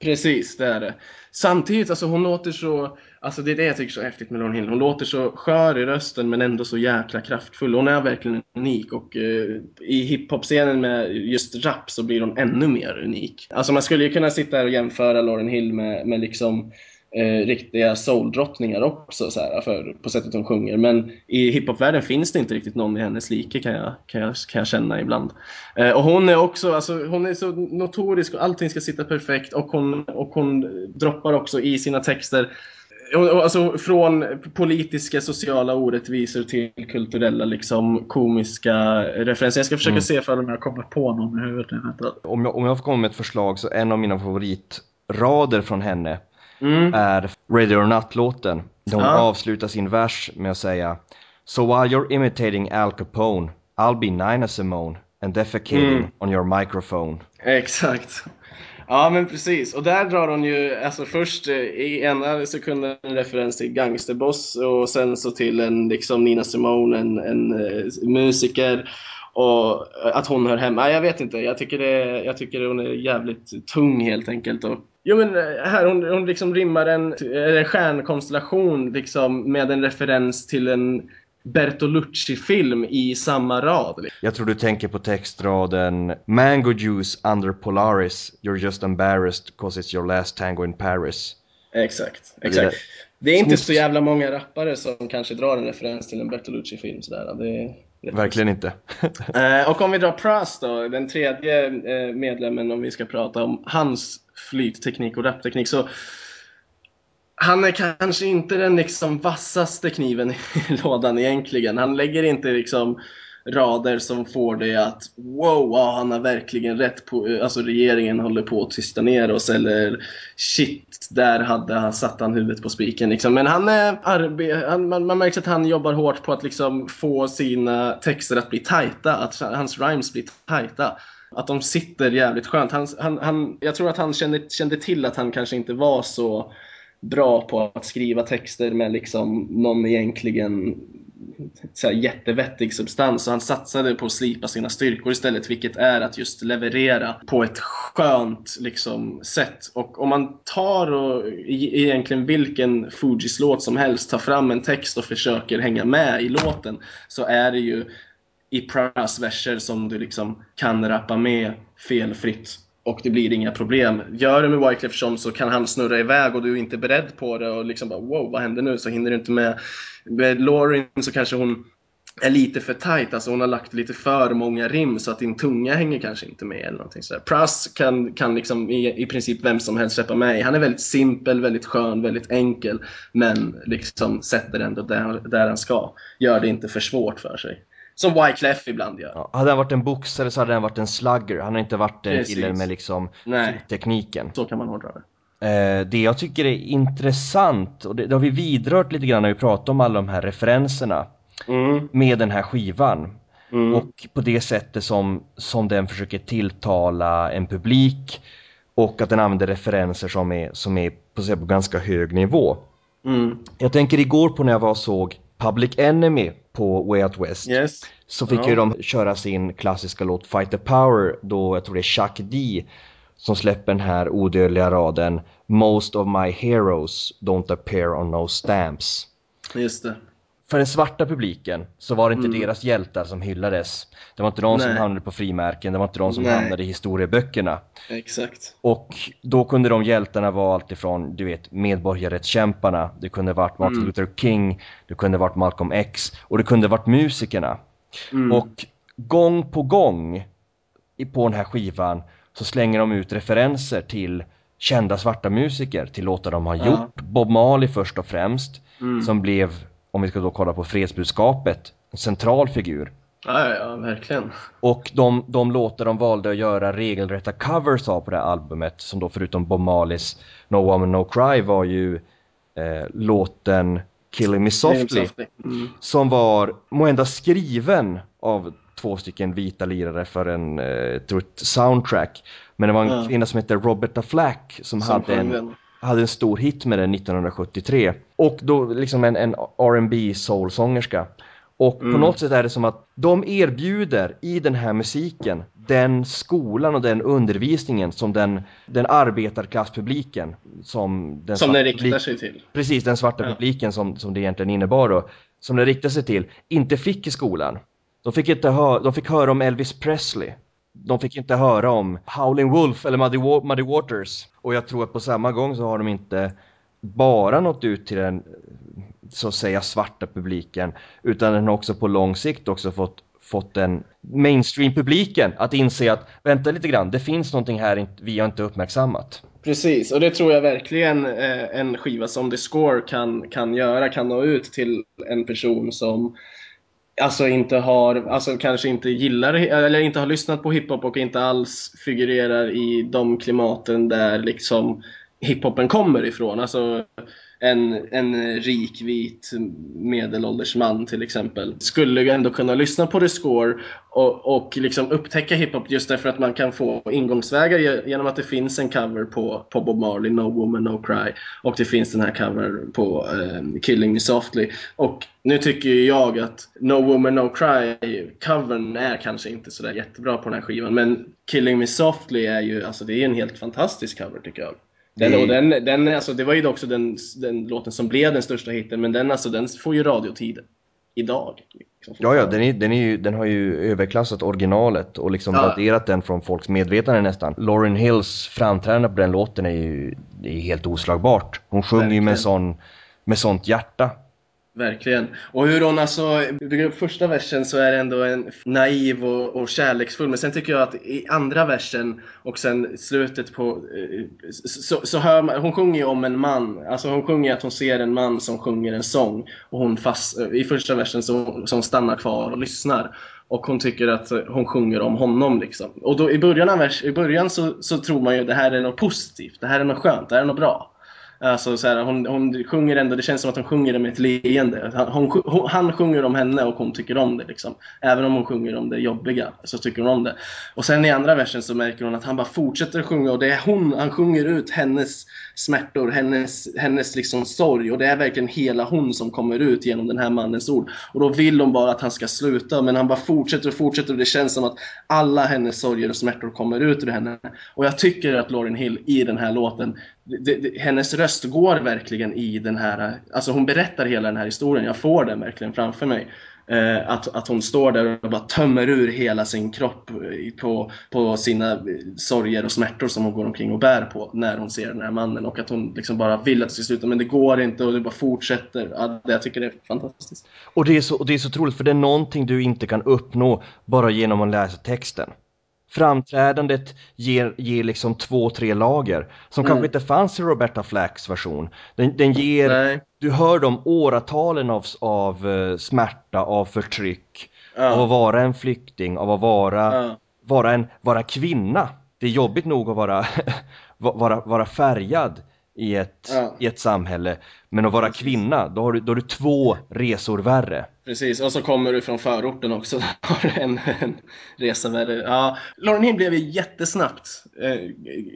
Precis, det är det. Samtidigt, alltså hon låter så, alltså det är det jag tycker är så häftigt med Lauren Hill. Hon låter så skör i rösten men ändå så jäkla kraftfull. Hon är verkligen unik och uh, i hiphop-scenen med just rap så blir hon ännu mer unik. Alltså man skulle ju kunna sitta här och jämföra Lauren Hill med, med liksom eh, riktiga soul-drottningar också så här, för, på sättet hon sjunger. Men i hiphopvärlden finns det inte riktigt någon i hennes like kan jag, kan jag, kan jag känna ibland. Eh, och hon är också, alltså, hon är så notorisk och allting ska sitta perfekt och hon, och hon droppar också i sina texter Alltså från politiska, sociala orättvisor till kulturella, liksom komiska referenser. Jag ska försöka mm. se om jag kommer på någon i huvudet. Om jag, om jag får komma med ett förslag så en av mina favoritrader från henne mm. är Radio or Not-låten. Hon ja. avslutar sin vers med att säga So while you're imitating Al Capone I'll be Nina Simone and defecating mm. on your microphone. Exakt. Ja men precis, och där drar hon ju alltså först eh, i ena sekunden en referens till Gangsterboss och sen så till en liksom Nina Simone, en, en uh, musiker och att hon hör hemma. Jag vet inte, jag tycker, det, jag tycker hon är jävligt tung helt enkelt och Jo men eh, här, hon, hon liksom rimmar en, en stjärnkonstellation liksom med en referens till en Bertolucci-film i samma rad. Jag tror du tänker på textraden Mango juice under Polaris, you're just embarrassed cause it's your last tango in Paris. Exakt, exakt. Det är inte så jävla många rappare som kanske drar en referens till en Bertolucci-film sådär. Det Verkligen inte. (laughs) eh, och om vi drar Pras då, den tredje eh, medlemmen om vi ska prata om hans flytteknik och rapteknik så han är kanske inte den liksom vassaste kniven i (laughs) lådan egentligen. Han lägger inte liksom rader som får dig att wow, han har verkligen rätt på, alltså regeringen håller på att tysta ner oss eller shit, där hade han satt han huvudet på spiken liksom. Men han är arbe han, man, man märker att han jobbar hårt på att liksom få sina texter att bli tajta, att hans rhymes blir tajta. Att de sitter jävligt skönt. Han, han, han, jag tror att han kände, kände till att han kanske inte var så bra på att skriva texter med liksom någon egentligen så här, jättevettig substans och han satsade på att slipa sina styrkor istället vilket är att just leverera på ett skönt liksom, sätt. Och om man tar och egentligen vilken Fugees-låt som helst tar fram en text och försöker hänga med i låten så är det ju i Pras verser som du liksom kan rappa med felfritt och det blir inga problem. Gör du med Wyclef som så kan han snurra iväg och du är inte beredd på det och liksom bara wow, vad händer nu? Så hinner du inte med. Med Lauren så kanske hon är lite för tight, alltså hon har lagt lite för många rim så att din tunga hänger kanske inte med eller någonting sådär. Pras kan, kan liksom i, i princip vem som helst släppa med Han är väldigt simpel, väldigt skön, väldigt enkel men liksom sätter ändå där, där han ska. Gör det inte för svårt för sig. Som Wyclef ibland gör. Ja, hade han varit en boxare så hade han varit en slugger. Han har inte varit en kille med liksom tekniken. Så kan man hårdra det. Eh, det jag tycker är intressant, och det, det har vi vidrört lite grann när vi pratar om alla de här referenserna mm. med den här skivan. Mm. Och på det sättet som, som den försöker tilltala en publik och att den använder referenser som är, som är på, på ganska hög nivå. Mm. Jag tänker igår på när jag var och såg Public Enemy på Way Out West yes. så fick ja. ju de köra sin klassiska låt Fight the Power då jag tror det är Chuck D som släpper den här odödliga raden Most of my heroes don't appear on no stamps. Just det för den svarta publiken så var det inte mm. deras hjältar som hyllades. Det var inte de Nej. som hamnade på frimärken, det var inte de som Nej. hamnade i historieböckerna. Exakt. Och då kunde de hjältarna vara alltifrån, du vet, medborgarrättskämparna, det kunde varit Martin mm. Luther King, det kunde varit Malcolm X och det kunde varit musikerna. Mm. Och gång på gång på den här skivan så slänger de ut referenser till kända svarta musiker, till låtar de har ja. gjort. Bob Marley först och främst, mm. som blev om vi ska då kolla på fredsbudskapet, en central figur. Ja, ja, verkligen. Och de, de låtar de valde att göra regelrätta covers av på det här albumet, som då förutom Bob Marleys No Woman No Cry var ju eh, låten Killing Me Softly, mm. som var måhända skriven av två stycken vita lirare för en eh, ett soundtrack. Men det var en ja. kvinna som hette Roberta Flack som, som hade en, hade en stor hit med den 1973. Och då liksom en, en R&B soulsångerska. Och mm. på något sätt är det som att de erbjuder i den här musiken den skolan och den undervisningen som den, den arbetarklasspubliken som den, som den riktar sig till. Precis, den svarta ja. publiken som, som det egentligen innebar då, som den riktar sig till, inte fick i skolan. De fick, inte hö de fick höra om Elvis Presley de fick inte höra om Howling Wolf eller Muddy, Muddy Waters. Och jag tror att på samma gång så har de inte bara nått ut till den så att säga svarta publiken utan den har också på lång sikt också fått, fått den mainstream-publiken att inse att vänta lite grann, det finns någonting här vi har inte uppmärksammat. Precis, och det tror jag verkligen eh, en skiva som The Score kan, kan göra, kan nå ut till en person som alltså inte har, alltså kanske inte gillar eller inte har lyssnat på hiphop och inte alls figurerar i de klimaten där liksom hiphopen kommer ifrån. Alltså en, en rik vit medelålders man till exempel skulle ändå kunna lyssna på The Score och, och liksom upptäcka hiphop just därför att man kan få ingångsvägar genom att det finns en cover på, på Bob Marley, No Woman No Cry och det finns den här cover på eh, Killing Me Softly och nu tycker jag att No Woman No Cry covern är kanske inte sådär jättebra på den här skivan men Killing Me Softly är ju alltså det är en helt fantastisk cover tycker jag. Den, och den, den, alltså, det var ju också den, den låten som blev den största hitten, men den, alltså, den får ju radiotid idag. Liksom, Ja, ja, den, är, den, är ju, den har ju överklassat originalet och liksom Ja. raderat den från folks medvetande nästan. Lauryn Hills framträdande på den låten är ju är helt oslagbart. Hon sjunger ju med, sån, med sånt hjärta. Verkligen. Och hur hon alltså bygger upp första versen så är det ändå en naiv och, och kärleksfull. Men sen tycker jag att i andra versen och sen slutet på... Eh, så, så hör man, hon sjunger ju om en man. Alltså hon sjunger att hon ser en man som sjunger en sång. Och hon fast, eh, i första versen så, så hon stannar kvar och lyssnar. Och hon tycker att eh, hon sjunger om honom liksom. Och då i början, av vers, i början så, så tror man ju det här är något positivt. Det här är något skönt. Det här är något bra. Alltså så här, hon, hon sjunger ändå, det känns som att hon sjunger det med ett leende. Han, hon, hon, han sjunger om henne och hon tycker om det. Liksom. Även om hon sjunger om det jobbiga så tycker hon om det. Och sen i andra versen så märker hon att han bara fortsätter sjunga och det är hon, han sjunger ut hennes smärtor, hennes, hennes liksom sorg. Och det är verkligen hela hon som kommer ut genom den här mannens ord. Och då vill hon bara att han ska sluta men han bara fortsätter och fortsätter och det känns som att alla hennes sorger och smärtor kommer ut ur henne. Och jag tycker att Lauryn Hill i den här låten det, det, hennes röst går verkligen i den här, alltså hon berättar hela den här historien, jag får den verkligen framför mig. Eh, att, att hon står där och bara tömmer ur hela sin kropp eh, på, på sina eh, sorger och smärtor som hon går omkring och bär på när hon ser den här mannen och att hon liksom bara vill att det ska sluta men det går inte och det bara fortsätter. Ja, det- jag tycker det är fantastiskt. Och det, är så, och det är så otroligt för det är någonting du inte kan uppnå bara genom att läsa texten. Framträdandet ger, ger liksom två, tre lager som Mm. kanske inte fanns i Roberta Flacks version. Den, den ger, Nej. du hör de åratalen av, av eh, smärta, av förtryck, Ja. av att vara en flykting, av att vara, Ja. vara, en, vara kvinna. Det är jobbigt nog att vara, (laughs) vara, vara färgad i ett, Ja. i ett samhälle. Men att vara kvinna, då har, du, då har du två resor värre. Precis, och så kommer du från förorten också. (laughs) Har du en, en resa värre. Ja, Lauren Hill blev ju jättesnabbt eh,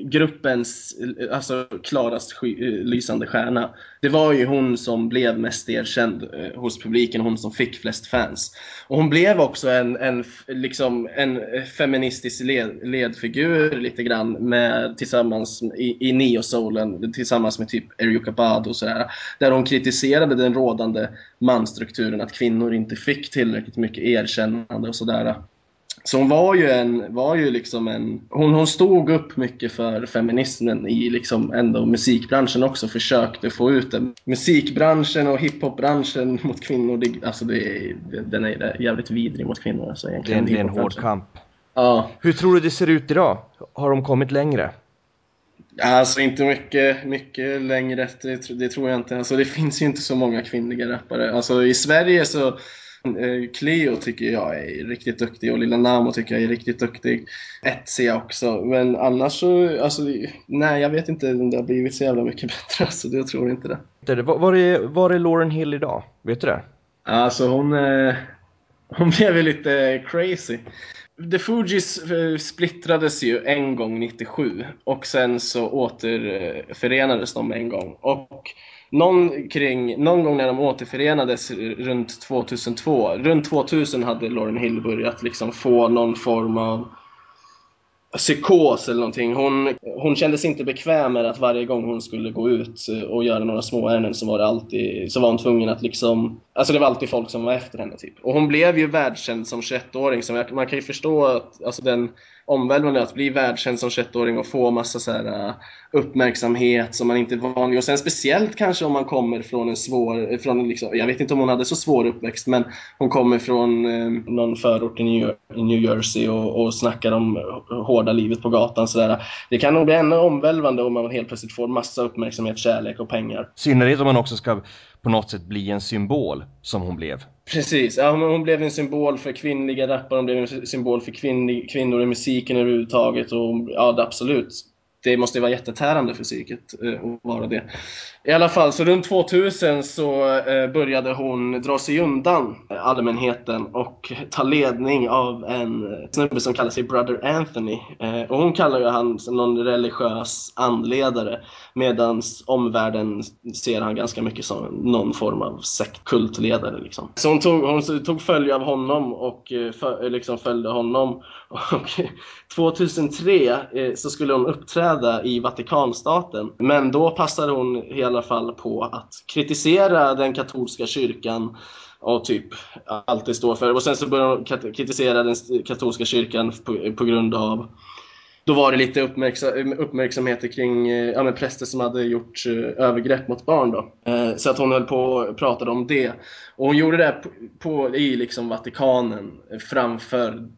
gruppens alltså, klarast sky, eh, lysande stjärna. Det var ju hon som blev mest erkänd eh, hos publiken, hon som fick flest fans. Och hon blev också en, en, liksom, en feministisk led, ledfigur lite grann med, tillsammans i, i neosoulen tillsammans med typ Erykah Bad och sådär. Där hon kritiserade den rådande mansstrukturen, att kvinnor inte fick tillräckligt mycket erkännande och sådär. Så hon var ju en, var ju liksom en, hon, hon stod upp mycket för feminismen i liksom ändå musikbranschen också, försökte få ut det. Musikbranschen och hiphopbranschen mot kvinnor, det, alltså det den är jävligt vidrig mot kvinnor alltså Det är egentligen. en, det är en hård kamp. Ja, Hur tror du det ser ut idag? Har de kommit längre? Alltså inte mycket, mycket längre, tr- det tror jag inte. Alltså det finns ju inte så många kvinnliga rappare. Alltså i Sverige så, eh, Cleo tycker jag är riktigt duktig och Lilla Namo tycker jag är riktigt duktig. Etsy också. Men annars så, alltså nej jag vet inte om det har blivit så jävla mycket (laughs) bättre. Alltså jag tror inte det. Var, är, var är Lauren Hill idag? Vet du det? Alltså hon, eh, hon blev ju lite crazy. The Fugees eh, splittrades ju en gång 97 och sen så återförenades de en gång. Och någon, kring, någon gång när de återförenades runt 2002, runt 2000 hade Lauren Hill börjat liksom få någon form av psykos eller någonting. Hon, hon kände sig inte bekväm med att varje gång hon skulle gå ut eh, och göra några små ärenden så var det alltid, så var hon tvungen att liksom, alltså det var alltid folk som var efter henne typ. Och hon blev ju världskänd som 21-åring så man kan ju förstå att, alltså den omvälvande att bli världskänd som 21-åring och få massa så här eh, uppmärksamhet som man inte är van vid. Och sen speciellt kanske om man kommer från en svår, från liksom, jag vet inte om hon hade så svår uppväxt men hon kommer från eh, någon förort i New, i New Jersey och, och snackar om hårda livet på gatan sådär. Det kan nog bli ännu omvälvande om man helt plötsligt får massa uppmärksamhet, kärlek och pengar. Synnerhet om man också ska på något sätt bli en symbol, som hon blev. Precis, ja, hon blev en symbol för kvinnliga rappare, hon blev en symbol för kvinnig, kvinnor i musiken överhuvudtaget och ja, absolut. Det måste ju vara jättetärande för psyket eh, att vara det. I alla fall, så runt 2000 så eh, började hon dra sig undan allmänheten och ta ledning av en eh, snubbe som kallar sig Brother Anthony. Eh, och hon kallar ju han som någon religiös andledare medan omvärlden ser han ganska mycket som någon form av sektkultledare. Liksom. Så hon tog, hon tog följe av honom och eh, för, liksom följde honom. (laughs) Och 2003 eh, så skulle hon uppträda uppträda i Vatikanstaten. Men då passade hon i alla fall på att kritisera den katolska kyrkan och typ allt det står för. Och sen så började hon kritisera den katolska kyrkan på, på grund av då var det lite uppmärksamheter kring eh, ja, ja, präster som hade gjort eh, övergrepp mot barn. Då. Eh, så att hon höll på och pratade om det. Och hon gjorde det på, på, i liksom Vatikanen framför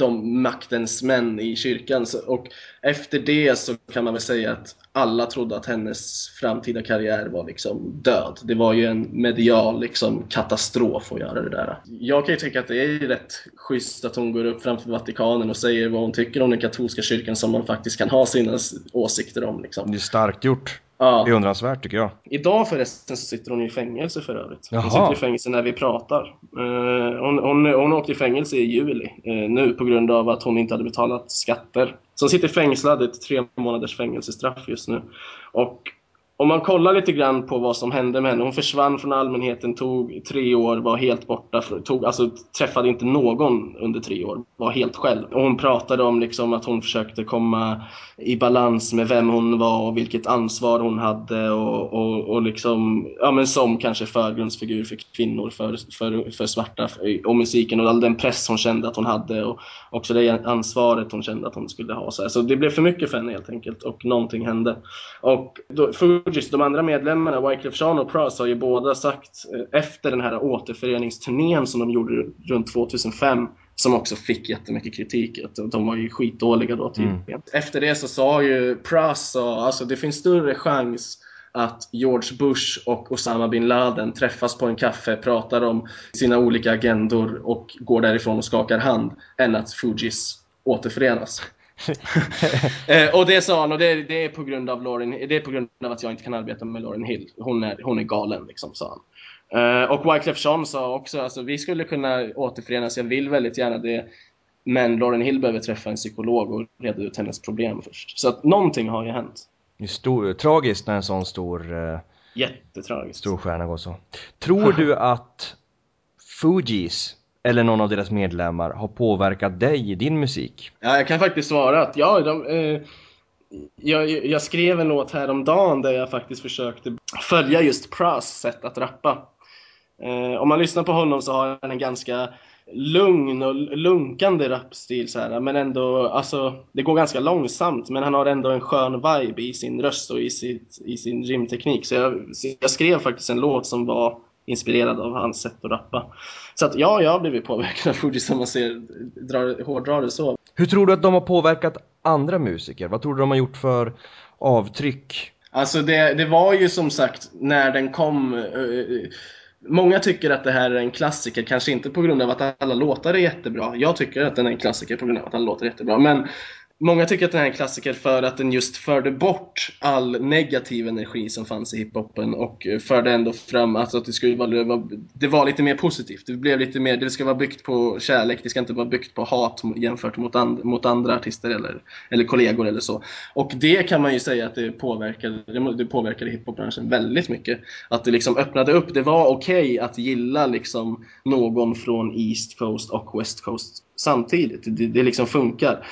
de maktens män i kyrkan. Och efter det så kan man väl säga att alla trodde att hennes framtida karriär var liksom död. Det var ju en medial liksom, katastrof att göra det där. Jag kan ju tycka att det är rätt schysst att hon går upp framför Vatikanen och säger vad hon tycker om den katolska kyrkan som man faktiskt kan ha sina åsikter om. Liksom. Det är starkt gjort. Ja. Beundransvärt tycker jag. Idag förresten så sitter hon i fängelse för övrigt. Jaha. Hon sitter i fängelse när vi pratar. Uh, hon, hon, hon åkte i fängelse i juli uh, nu på grund av att hon inte hade betalat skatter. Så hon sitter fängslad i ett tre månaders fängelsestraff just nu. Och om man kollar lite grann på vad som hände med henne. Hon försvann från allmänheten, tog tre år, var helt borta. Tog, alltså, träffade inte någon under tre år. Var helt själv. Och hon pratade om liksom, att hon försökte komma i balans med vem hon var och vilket ansvar hon hade. Och, och, och liksom, ja, men som kanske förgrundsfigur för kvinnor, för, för, för svarta och musiken. Och all den press hon kände att hon hade. Och också det ansvaret hon kände att hon skulle ha. Så, så det blev för mycket för henne helt enkelt. Och någonting hände. Och då, Fugees, de andra medlemmarna, Wyclef Jean och Pras, har ju båda sagt eh, efter den här återföreningsturnén som de gjorde runt 2005 som också fick jättemycket kritik. Att de var ju skitdåliga då tydligen. Mm. Efter det så sa ju Pras, alltså det finns större chans att George Bush och Osama bin Laden träffas på en kaffe, pratar om sina olika agendor och går därifrån och skakar hand än att Fugees återförenas. (laughs) eh, och det sa han, och det, det, är på grund av Lauren, det är på grund av att jag inte kan arbeta med Lauren Hill. Hon är, hon är galen, liksom, sa han. Eh, och Wyclef Jean sa också, alltså, vi skulle kunna återförenas, jag vill väldigt gärna det. Men Lauren Hill behöver träffa en psykolog och reda ut hennes problem först. Så att någonting har ju hänt. Det är stor, tragiskt när en sån stor... Eh, Jättetragiskt. Stor stjärna går så. Tror du (laughs) att Fugees eller någon av deras medlemmar har påverkat dig i din musik? Ja, jag kan faktiskt svara att ja, de, eh, jag, jag, skrev en låt häromdagen där jag faktiskt försökte följa just Pras sätt att rappa. Eh, om man lyssnar på honom så har han en ganska lugn och lunkande rapstil så här, men ändå, alltså det går ganska långsamt men han har ändå en skön vibe i sin röst och i, sitt, i sin rimteknik. Så jag, så jag skrev faktiskt en låt som var inspirerad av hans sätt att rappa. Så att ja, jag har blivit påverkad av Fuji som man ser, drar, hårdrar det så. Hur tror du att de har påverkat andra musiker? Vad tror du de har gjort för avtryck? Alltså det, det var ju som sagt när den kom uh, Många tycker att det här är en klassiker, kanske inte på grund av att alla låtar är jättebra. Jag tycker att den är en klassiker på grund av att alla låtar är jättebra. Men Många tycker att den är en klassiker för att den just förde bort all negativ energi som fanns i hiphopen och förde ändå fram alltså att det skulle vara, det var lite mer positivt. Det blev lite mer, det ska vara byggt på kärlek, det ska inte vara byggt på hat jämfört mot, and, mot andra artister eller, eller kollegor eller så. Och det kan man ju säga att det påverkade, det påverkade hiphopbranschen väldigt mycket. Att det liksom öppnade upp, det var okej okay att gilla liksom någon från East Coast och West Coast samtidigt. Det, det liksom funkar.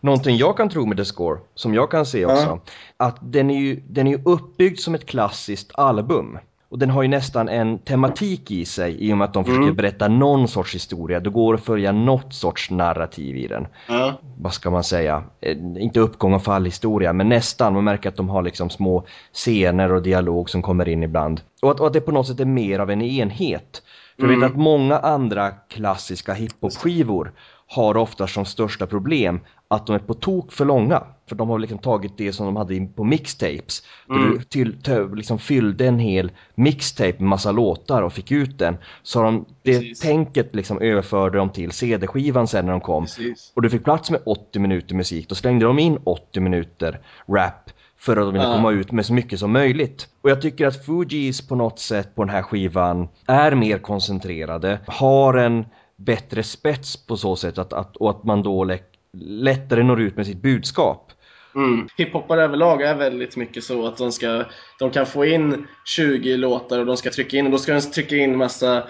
Någonting jag kan tro med The Score, som jag kan se också, ja. att den är ju den är ju uppbyggd som ett klassiskt album. Och den har ju nästan en tematik i sig i och med att de försöker mm. berätta någon sorts historia. Det går att följa något sorts narrativ i den. Ja. Vad ska man säga? Eh, inte uppgång och fallhistoria, men nästan. Man märker att de har liksom små scener och dialog som kommer in ibland. Och att, och att det på något sätt är mer av en enhet. För jag vet mm. att många andra klassiska hiphop-skivor har ofta som största problem att de är på tok för långa. För de har liksom tagit det som de hade på mixtapes. Mm. Du till, liksom fyllde en hel mixtape med massa låtar och fick ut den. Så de, det Precis. tänket liksom överförde de till CD-skivan sen när de kom. Precis. Och du fick plats med 80 minuter musik. Då slängde de in 80 minuter rap för att de ville komma ut med så mycket som möjligt. Och jag tycker att Fugees på något sätt på den här skivan är mer koncentrerade, har en bättre spets på så sätt att, att, och att man då lättare når ut med sitt budskap. Mm. Hiphoppare överlag är väldigt mycket så att de, ska, de kan få in 20 låtar och de ska trycka in, och då ska de trycka in massa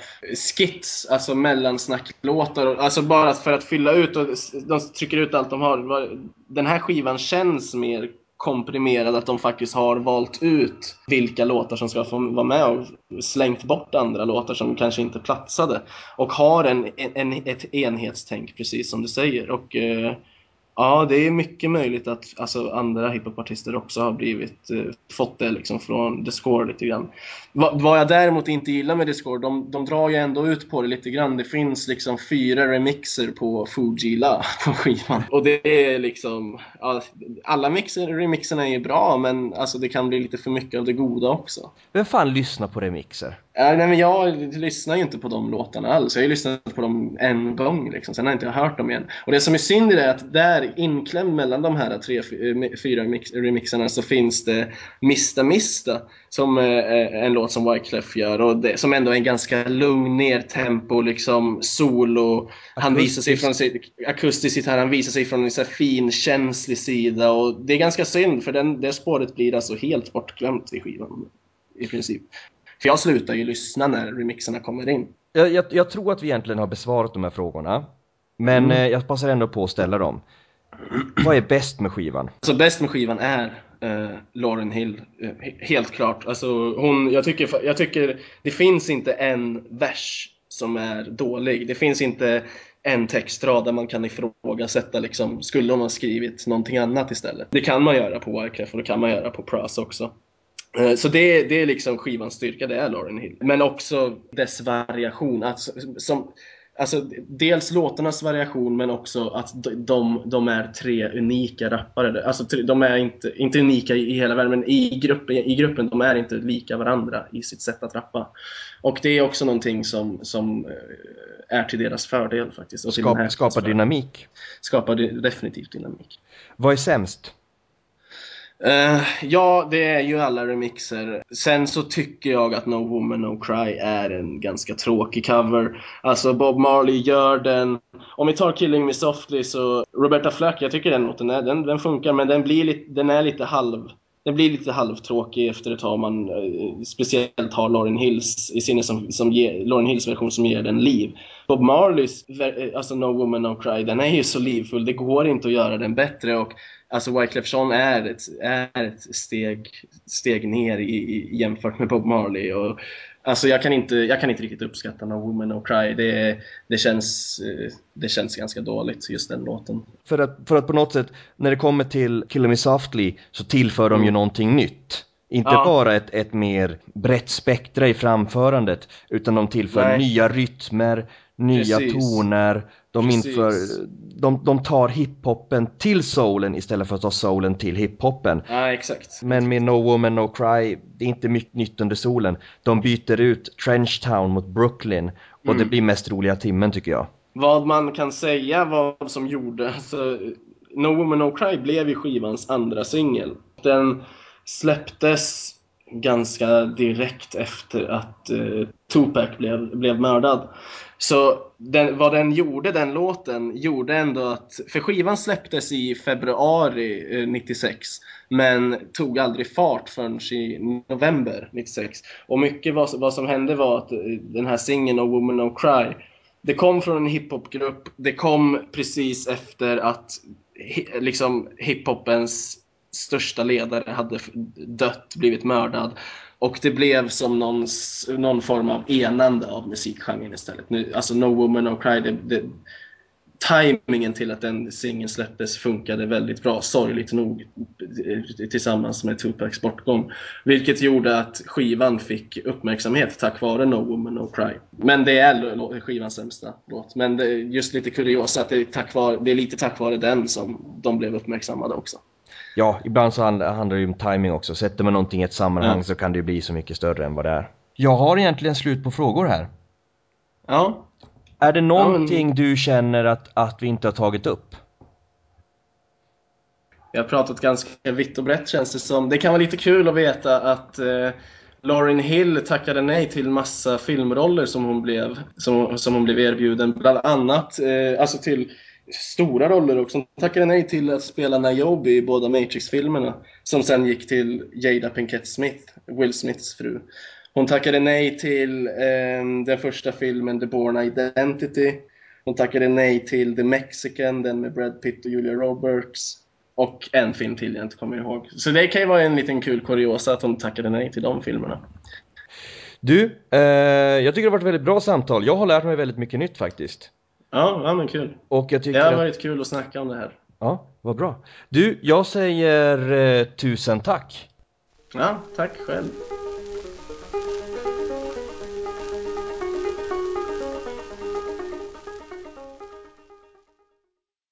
skits, alltså mellansnacklåtar, alltså bara för att fylla ut och de trycker ut allt de har. Den här skivan känns mer komprimerad att de faktiskt har valt ut vilka låtar som ska få vara med och slängt bort andra låtar som kanske inte platsade. Och har en, en, ett enhetstänk, precis som du säger. Och eh, Ja, det är mycket möjligt att alltså, andra hiphopartister också har blivit, eh, fått det liksom från Discord lite grann. Va, vad jag däremot inte gillar med Discord, de, de drar ju ändå ut på det lite grann. Det finns liksom fyra remixer på Fujila (laughs) på skivan. Och det är liksom, ja, alla mixer, remixerna är ju bra men alltså det kan bli lite för mycket av det goda också. Vem fan lyssnar på remixer? Ja, nej, men jag lyssnar ju inte på de låtarna alls. Jag har ju lyssnat på dem en gång liksom. Sen har jag inte hört dem igen. Och det som är synd är att där inklämd mellan de här tre, eh, fyra remixarna så finns det Mista Mista som är en låt som Wyclef gör och det, som ändå är en ganska lugn nertempo liksom solo. Han visar sig från sitt akustisk gitarr, han visar sig från en så fin känslig sida och det är ganska synd för den, det spåret blir alltså helt bortglömt i skivan i princip. För jag slutar ju lyssna när remixerna kommer in. Jag, jag, jag tror att vi egentligen har besvarat de här frågorna. Men mm. eh, jag passar ändå på att ställa dem. Vad är bäst med skivan? Alltså bäst med skivan är eh, Lauren Hill, eh, helt klart. Alltså, hon, jag, tycker, jag tycker det finns inte en vers som är dålig. Det finns inte en textrad där man kan ifrågasätta liksom, skulle hon ha skrivit någonting annat istället? Det kan man göra på Wyclef och det kan man göra på Pras också. Eh, så det, det är liksom skivans styrka, det är Lauren Hill. Men också dess variation. Alltså, som, alltså, dels låtarnas variation men också att de, de är tre unika rappare. Alltså, de är inte, inte unika i hela världen, men i gruppen, i gruppen de är inte lika varandra i sitt sätt att rappa. Och det är också någonting som, som eh, är till deras fördel faktiskt. Och Skap, skapar dynamik. Skapar definitivt dynamik. Vad är sämst? Uh, ja, det är ju alla remixer. Sen så tycker jag att No Woman No Cry är en ganska tråkig cover. Alltså Bob Marley gör den. Om vi tar Killing Me Softly så Roberta Flack, jag tycker den låten är, den, den funkar men den, blir lite, den är lite halv den blir lite halvtråkig efter ett tag man eh, speciellt har Lauren Hills i sinne som, som ger, Lauren Hills version som ger den liv. Bob Marleys, eh, alltså No Woman No Cry, den är ju så livfull, det går inte att göra den bättre och alltså Wyclef Jean är ett, är ett steg, steg ner i, i, jämfört med Bob Marley och Alltså jag kan inte, jag kan inte riktigt uppskatta No Woman No Cry. Det, det, känns, det känns ganska dåligt, just den låten. För att, för att på något sätt, när det kommer till Kill Me Softly så tillför de ju mm. någonting nytt. Inte ja. bara ett, ett mer brett spektra i framförandet, utan de tillför Nej. nya rytmer, nya Precis. toner, de, inför, de, de tar hiphopen till soulen istället för att ta soulen till hiphopen. Ja, exakt. Men med No Woman No Cry, det är inte mycket nytt under solen. De byter ut Trenchtown mot Brooklyn och mm. det blir mest roliga timmen tycker jag. Vad man kan säga vad som gjorde, alltså, No Woman No Cry blev ju skivans andra singel. Den släpptes ganska direkt efter att eh, Tupac blev, blev mördad. Så den, vad den gjorde, den låten, gjorde ändå att... För skivan släpptes i februari eh, 96 men tog aldrig fart förrän i november 96. Och mycket vad, vad som hände var att eh, den här singeln No Woman No Cry det kom från en hiphopgrupp, det kom precis efter att liksom hiphopens största ledare hade dött, blivit mördad. Och det blev som någon, någon form av enande av musikgenren istället. Nu, alltså No Woman No Cry, det, det, timingen till att den singeln släpptes funkade väldigt bra, sorgligt nog, eh, tillsammans med Tupacs bortgång. Vilket gjorde att skivan fick uppmärksamhet tack vare No Woman No Cry. Men det är skivans sämsta låt. Men det är just lite kuriosa att det är, tack vare, det är lite tack vare den som de blev uppmärksammade också. Ja, ibland så handlar det ju om timing också. Sätter man någonting i ett sammanhang ja. så kan det ju bli så mycket större än vad det är. Jag har egentligen slut på frågor här. Ja. Är det någonting ja, men... du känner att, att vi inte har tagit upp? Vi har pratat ganska vitt och brett känns det som. Det kan vara lite kul att veta att eh, Lauren Hill tackade nej till massa filmroller som hon blev, som, som hon blev erbjuden. Bland annat eh, alltså till stora roller också. Hon tackade nej till att spela Niobe i båda Matrix-filmerna. Som sen gick till Jada Pinkett Smith, Will Smiths fru. Hon tackade nej till eh, den första filmen The Born Identity. Hon tackade nej till The Mexican, den med Brad Pitt och Julia Roberts. och en film till jag inte kommer ihåg. Så det kan ju vara en liten kul kuriosa att hon tackade nej till de filmerna. Du, eh, jag tycker det har varit ett väldigt bra samtal. Jag har lärt mig väldigt mycket nytt faktiskt. Ja, ja men kul. Och jag tycker Det har varit kul att snacka om det här. Ja, vad bra. Du, jag säger eh, tusen tack. Ja, tack själv.